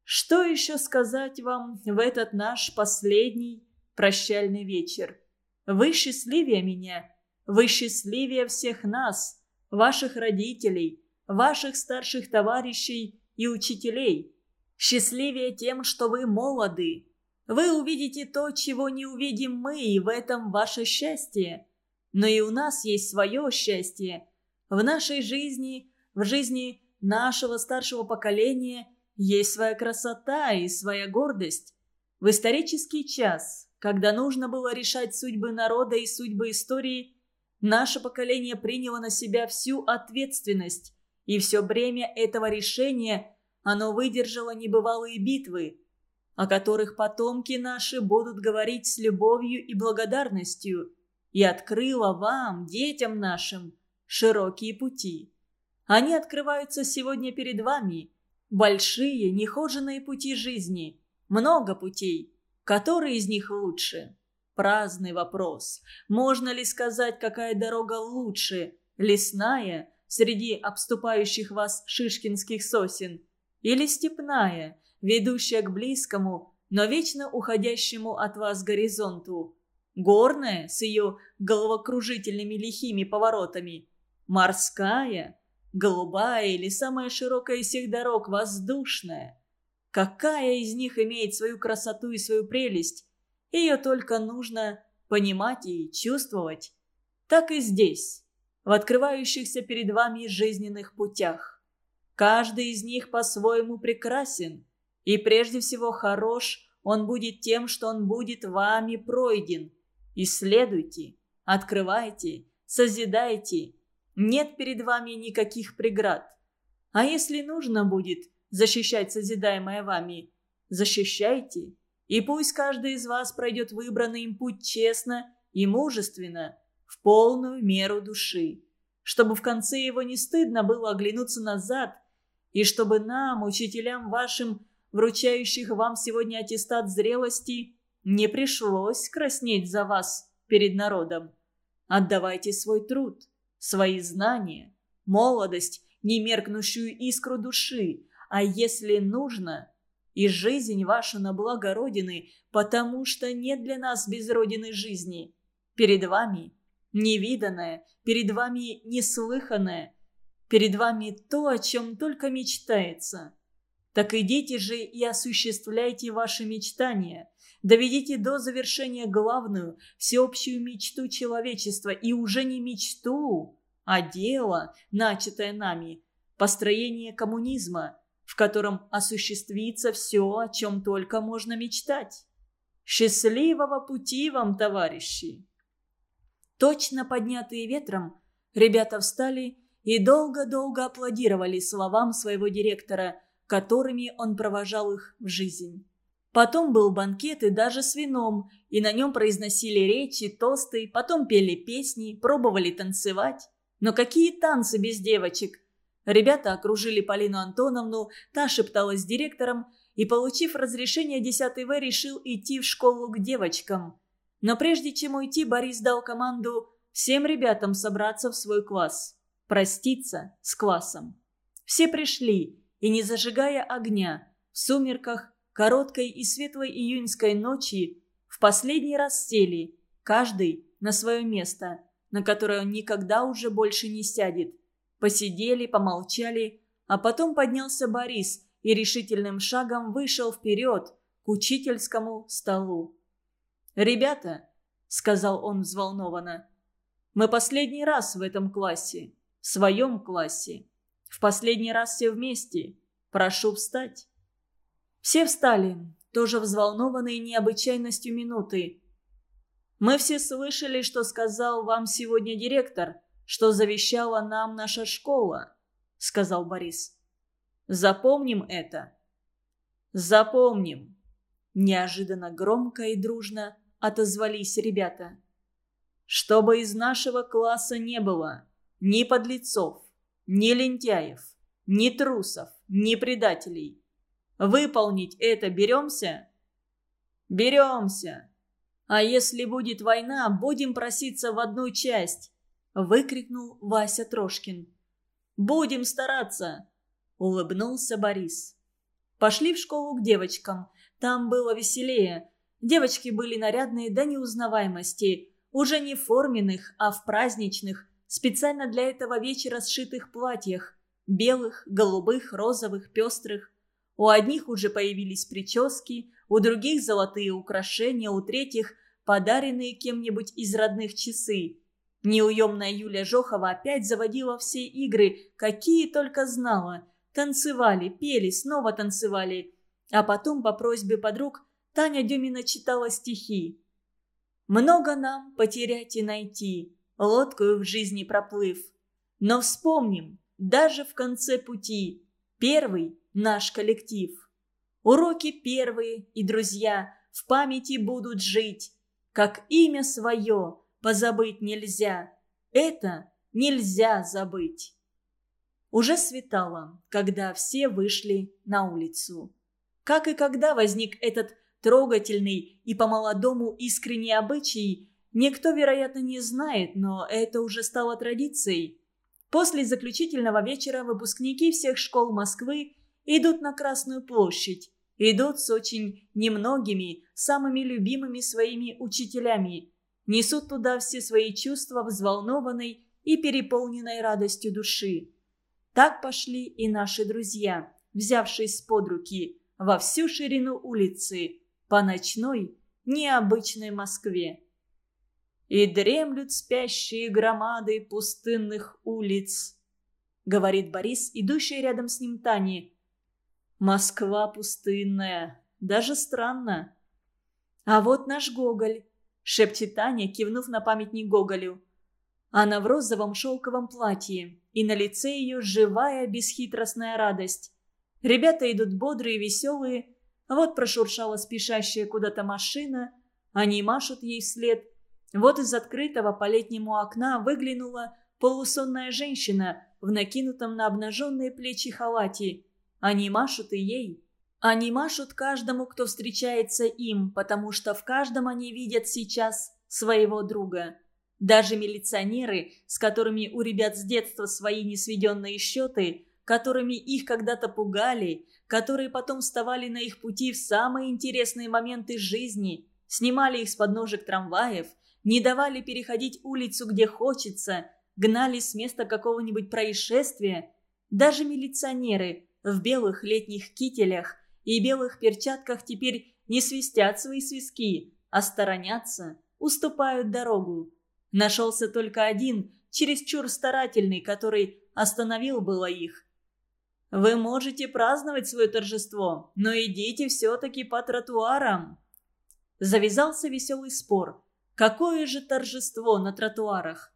Speaker 1: Что еще сказать вам в этот наш последний прощальный вечер? Вы счастливее меня. Вы счастливее всех нас, ваших родителей, ваших старших товарищей и учителей. Счастливее тем, что вы молоды. Вы увидите то, чего не увидим мы, и в этом ваше счастье. Но и у нас есть свое счастье. В нашей жизни в жизни нашего старшего поколения есть своя красота и своя гордость. В исторический час, когда нужно было решать судьбы народа и судьбы истории, наше поколение приняло на себя всю ответственность, и все бремя этого решения оно выдержало небывалые битвы, о которых потомки наши будут говорить с любовью и благодарностью, и открыло вам, детям нашим, широкие пути. Они открываются сегодня перед вами. Большие, нехоженные пути жизни. Много путей. Который из них лучше? Праздный вопрос. Можно ли сказать, какая дорога лучше? Лесная, среди обступающих вас шишкинских сосен? Или степная, ведущая к близкому, но вечно уходящему от вас горизонту? Горная, с ее головокружительными лихими поворотами? Морская, Голубая или самая широкая из всех дорог, воздушная. Какая из них имеет свою красоту и свою прелесть? Ее только нужно понимать и чувствовать. Так и здесь, в открывающихся перед вами жизненных путях. Каждый из них по-своему прекрасен, и прежде всего хорош он будет тем, что он будет вами пройден. Исследуйте, открывайте, созидайте – нет перед вами никаких преград. А если нужно будет защищать созидаемое вами, защищайте. И пусть каждый из вас пройдет выбранный им путь честно и мужественно, в полную меру души. Чтобы в конце его не стыдно было оглянуться назад, и чтобы нам, учителям вашим, вручающих вам сегодня аттестат зрелости, не пришлось краснеть за вас перед народом. Отдавайте свой труд свои знания, молодость, немеркнущую искру души, а если нужно, и жизнь вашу на благо Родины, потому что нет для нас без Родины жизни. Перед вами невиданное, перед вами неслыханное, перед вами то, о чем только мечтается. Так идите же и осуществляйте ваши мечтания. Доведите до завершения главную, всеобщую мечту человечества, и уже не мечту, а дело, начатое нами. построение коммунизма, в котором осуществится все, о чем только можно мечтать. Счастливого пути вам, товарищи! Точно поднятые ветром, ребята встали и долго-долго аплодировали словам своего директора, которыми он провожал их в жизнь. Потом был банкет и даже с вином, и на нем произносили речи, тосты, потом пели песни, пробовали танцевать. Но какие танцы без девочек? Ребята окружили Полину Антоновну, та шепталась с директором, и, получив разрешение, 10 В решил идти в школу к девочкам. Но прежде чем уйти, Борис дал команду всем ребятам собраться в свой класс, проститься с классом. Все пришли, и, не зажигая огня, в сумерках короткой и светлой июньской ночи в последний раз сели, каждый на свое место, на которое он никогда уже больше не сядет. Посидели, помолчали, а потом поднялся Борис и решительным шагом вышел вперед к учительскому столу. «Ребята», — сказал он взволнованно, — «мы последний раз в этом классе, в своем классе. В последний раз все вместе. Прошу встать». Все встали, тоже взволнованные необычайностью минуты. «Мы все слышали, что сказал вам сегодня директор, что завещала нам наша школа», — сказал Борис. «Запомним это». «Запомним», — неожиданно громко и дружно отозвались ребята. «Чтобы из нашего класса не было ни подлецов, ни лентяев, ни трусов, ни предателей» Выполнить это беремся? Беремся. А если будет война, будем проситься в одну часть, выкрикнул Вася Трошкин. Будем стараться, улыбнулся Борис. Пошли в школу к девочкам. Там было веселее. Девочки были нарядные до неузнаваемости, уже не форменных, а в праздничных, специально для этого вечера сшитых платьях. Белых, голубых, розовых, пестрых. У одних уже появились прически, у других золотые украшения, у третьих подаренные кем-нибудь из родных часы. Неуемная Юля Жохова опять заводила все игры, какие только знала. Танцевали, пели, снова танцевали. А потом, по просьбе подруг, Таня Дюмина читала стихи. «Много нам потерять и найти, лодкою в жизни проплыв. Но вспомним, даже в конце пути, первый наш коллектив. Уроки первые и друзья в памяти будут жить. Как имя свое позабыть нельзя. Это нельзя забыть. Уже светало, когда все вышли на улицу. Как и когда возник этот трогательный и по-молодому искренний обычай, никто, вероятно, не знает, но это уже стало традицией. После заключительного вечера выпускники всех школ Москвы идут на Красную площадь, идут с очень немногими, самыми любимыми своими учителями, несут туда все свои чувства взволнованной и переполненной радостью души. Так пошли и наши друзья, взявшись под руки во всю ширину улицы, по ночной, необычной Москве. «И дремлют спящие громады пустынных улиц», — говорит Борис, идущий рядом с ним Тани, Москва пустынная. Даже странно. А вот наш Гоголь, шепчет Таня, кивнув на памятник Гоголю. Она в розовом шелковом платье, и на лице ее живая бесхитростная радость. Ребята идут бодрые, веселые. Вот прошуршала спешащая куда-то машина. Они машут ей вслед. Вот из открытого по летнему окна выглянула полусонная женщина в накинутом на обнаженные плечи халате. Они машут и ей. Они машут каждому, кто встречается им, потому что в каждом они видят сейчас своего друга. Даже милиционеры, с которыми у ребят с детства свои несведенные счеты, которыми их когда-то пугали, которые потом вставали на их пути в самые интересные моменты жизни, снимали их с подножек трамваев, не давали переходить улицу, где хочется, гнали с места какого-нибудь происшествия. Даже милиционеры – в белых летних кителях и белых перчатках теперь не свистят свои свистки, а сторонятся, уступают дорогу. Нашелся только один, чересчур старательный, который остановил было их. Вы можете праздновать свое торжество, но идите все-таки по тротуарам. Завязался веселый спор. Какое же торжество на тротуарах?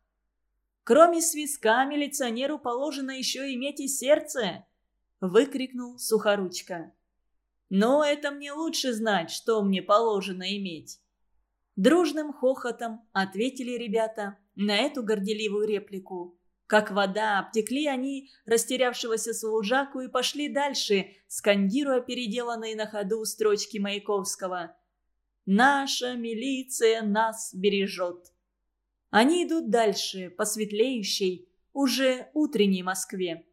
Speaker 1: Кроме свистка, милиционеру положено еще иметь и сердце!» — выкрикнул Сухоручка. «Но это мне лучше знать, что мне положено иметь». Дружным хохотом ответили ребята на эту горделивую реплику. Как вода, обтекли они растерявшегося служаку и пошли дальше, скандируя переделанные на ходу строчки Маяковского. «Наша милиция нас бережет». Они идут дальше, по светлеющей, уже утренней Москве.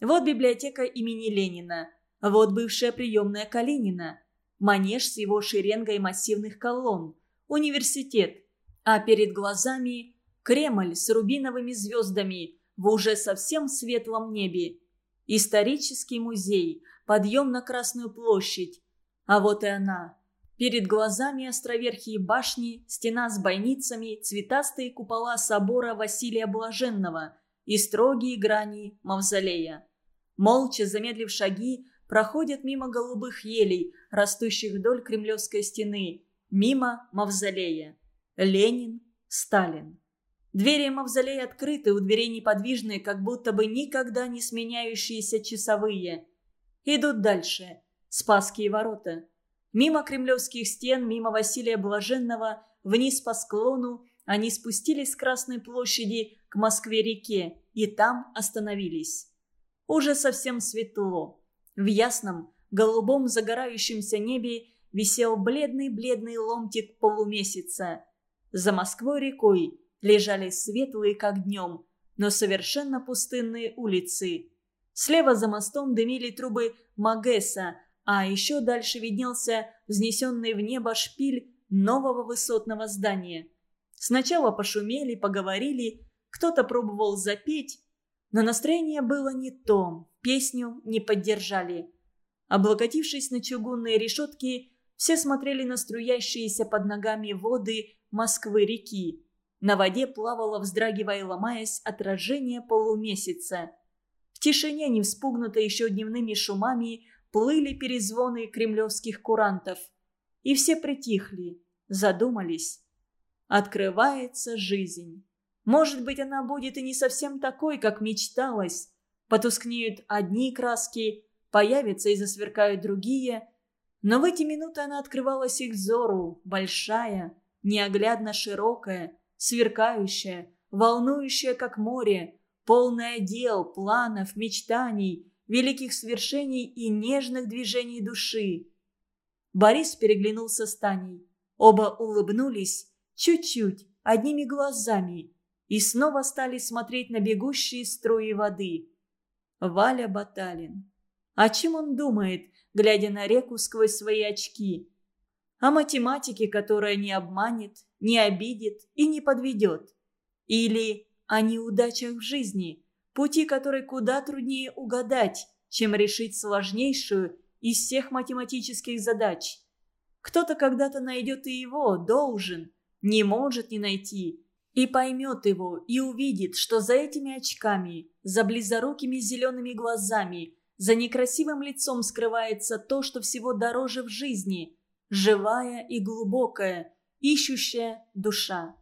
Speaker 1: Вот библиотека имени Ленина, вот бывшая приемная Калинина, манеж с его шеренгой массивных колонн, университет, а перед глазами Кремль с рубиновыми звездами в уже совсем светлом небе, исторический музей, подъем на Красную площадь, а вот и она, Перед глазами островерхие башни, стена с бойницами, цветастые купола собора Василия Блаженного и строгие грани мавзолея. Молча замедлив шаги, проходят мимо голубых елей, растущих вдоль Кремлевской стены, мимо мавзолея. Ленин, Сталин. Двери мавзолея открыты, у дверей неподвижные, как будто бы никогда не сменяющиеся часовые. Идут дальше. Спасские ворота. Мимо кремлевских стен, мимо Василия Блаженного, вниз по склону, они спустились с Красной площади к Москве-реке и там остановились. Уже совсем светло. В ясном, голубом загорающемся небе висел бледный-бледный ломтик полумесяца. За Москвой-рекой лежали светлые, как днем, но совершенно пустынные улицы. Слева за мостом дымили трубы Магеса, а еще дальше виднелся взнесенный в небо шпиль нового высотного здания. Сначала пошумели, поговорили, кто-то пробовал запеть, но настроение было не то, песню не поддержали. Облокотившись на чугунные решетки, все смотрели на струящиеся под ногами воды Москвы-реки. На воде плавало, вздрагивая и ломаясь, отражение полумесяца. В тишине, не вспугнутой еще дневными шумами, плыли перезвоны кремлевских курантов. И все притихли, задумались. Открывается жизнь. Может быть, она будет и не совсем такой, как мечталось. Потускнеют одни краски, появятся и засверкают другие. Но в эти минуты она открывалась их взору, большая, неоглядно широкая, сверкающая, волнующая, как море, полная дел, планов, мечтаний – великих свершений и нежных движений души. Борис переглянулся с Таней. Оба улыбнулись, чуть-чуть, одними глазами, и снова стали смотреть на бегущие струи воды. Валя Баталин. О чем он думает, глядя на реку сквозь свои очки? О математике, которая не обманет, не обидит и не подведет. Или о неудачах в жизни – пути которой куда труднее угадать, чем решить сложнейшую из всех математических задач. Кто-то когда-то найдет и его, должен, не может не найти, и поймет его, и увидит, что за этими очками, за близорукими зелеными глазами, за некрасивым лицом скрывается то, что всего дороже в жизни – живая и глубокая, ищущая душа.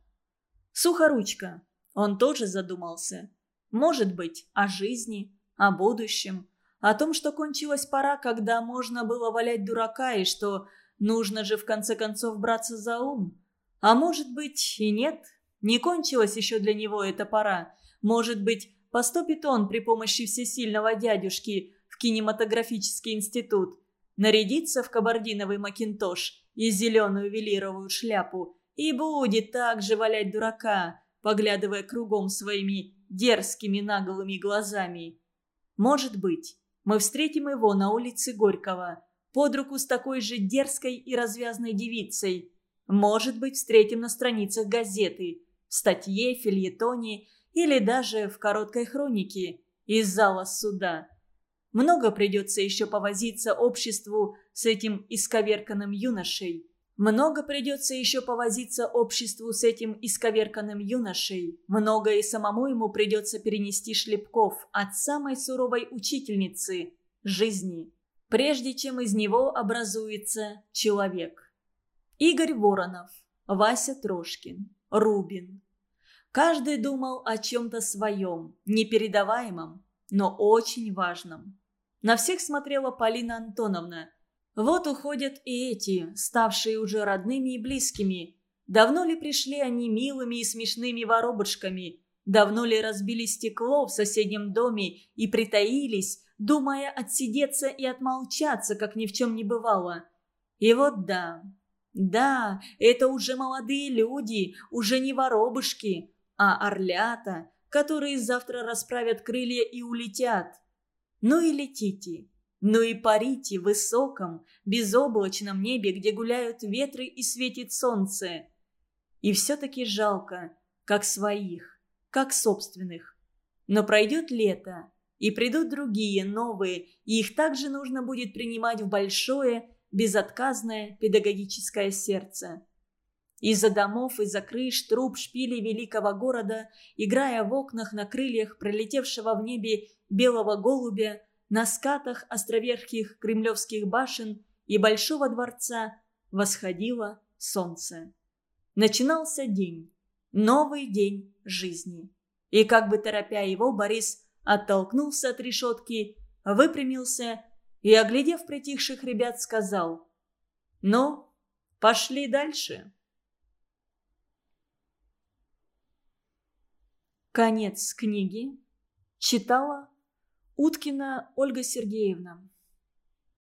Speaker 1: Сухоручка. Он тоже задумался. Может быть, о жизни, о будущем, о том, что кончилась пора, когда можно было валять дурака, и что нужно же в конце концов браться за ум. А может быть и нет, не кончилась еще для него эта пора. Может быть, поступит он при помощи всесильного дядюшки в кинематографический институт, нарядится в кабардиновый макинтош и зеленую велировую шляпу и будет также валять дурака, поглядывая кругом своими дерзкими наголыми глазами. Может быть, мы встретим его на улице Горького, под руку с такой же дерзкой и развязной девицей. Может быть, встретим на страницах газеты, в статье, фильетоне или даже в короткой хронике из зала суда. Много придется еще повозиться обществу с этим исковерканным юношей. Много придется еще повозиться обществу с этим исковерканным юношей. Много и самому ему придется перенести шлепков от самой суровой учительницы, жизни, прежде чем из него образуется человек. Игорь Воронов, Вася Трошкин, Рубин. Каждый думал о чем-то своем, непередаваемом, но очень важном. На всех смотрела Полина Антоновна. Вот уходят и эти, ставшие уже родными и близкими. Давно ли пришли они милыми и смешными воробушками? Давно ли разбили стекло в соседнем доме и притаились, думая отсидеться и отмолчаться, как ни в чем не бывало? И вот да, да, это уже молодые люди, уже не воробушки, а орлята, которые завтра расправят крылья и улетят. Ну и летите, ну и парите в высоком, безоблачном небе, где гуляют ветры и светит солнце. И все-таки жалко, как своих, как собственных. Но пройдет лето, и придут другие, новые, и их также нужно будет принимать в большое, безотказное педагогическое сердце. Из-за домов, из-за крыш, труб, шпилей великого города, играя в окнах на крыльях пролетевшего в небе белого голубя, на скатах островерхих кремлевских башен и Большого дворца восходило солнце. Начинался день, новый день жизни. И как бы торопя его, Борис оттолкнулся от решетки, выпрямился и, оглядев притихших ребят, сказал «Ну, пошли дальше». Конец книги. Читала Уткина Ольга Сергеевна.